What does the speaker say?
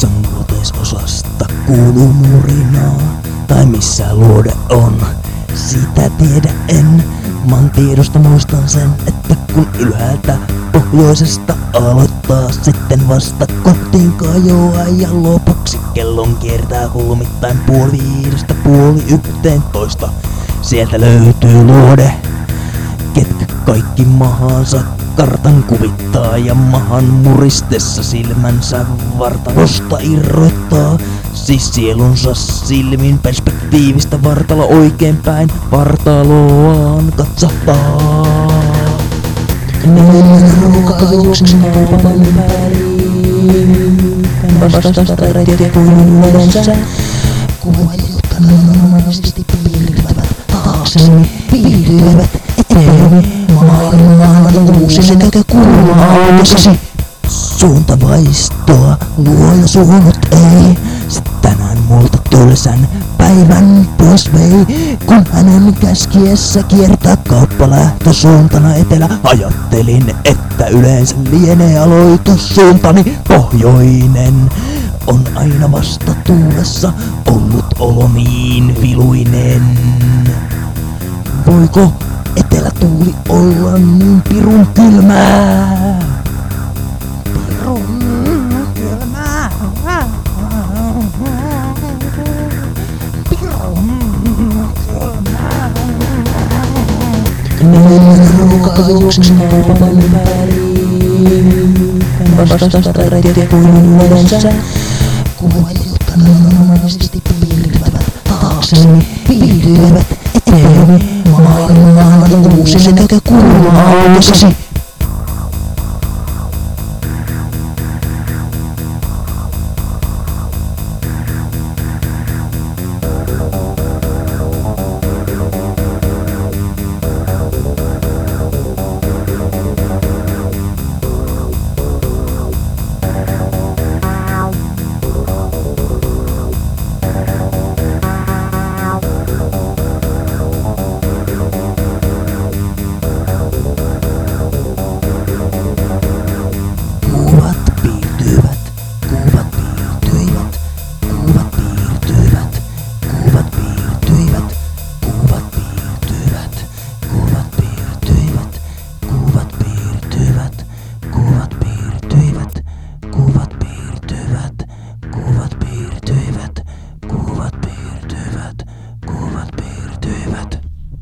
Metsän luoteisosasta kuuluu murinaa, tai missä luode on, sitä tiedä en. Man tiedosta muistan sen, että kun ylhäältä pohjoisesta aloittaa sitten vasta kohtiin kajoaa ja lopuksi kellon kiertää hulmittain puoli viidestä puoli yhteentoista. Sieltä löytyy luode, ketkä kaikki mahansa kartan kuvittaa ja mahan muristessa silmänsä vartalosta irroittaa. Siis sielunsa silmin perspektiivistä vartalo oikeinpäin vartaloaan katsahtaa. Ruukauksen kaupan ympäri. Vastasta kuin yleensä. Kuvailijoita normaalisti piirtävät taakseni, piirtyvät eteeni. Maailmaan uusi näkökulma aukesi. Suuntavaistoa luoja suunut ei. Tänään multa tylsän päivän pois vei, kun hänen käskiessä kiertää kauppalähtösuuntana etelä. Ajattelin, että yleensä lienee aloitussuuntani pohjoinen. On aina vasta tuulessa ollut olo niin viluinen. Voiko etelätuuli olla niin pirun kylmää? Pirun kylmää. Ruukauksen kaupan ympäri. Vastasta reittiä kuin yleensä. Kuvailijoita normaalisti piirtävät taakseni, piirtyvät Kaku o no.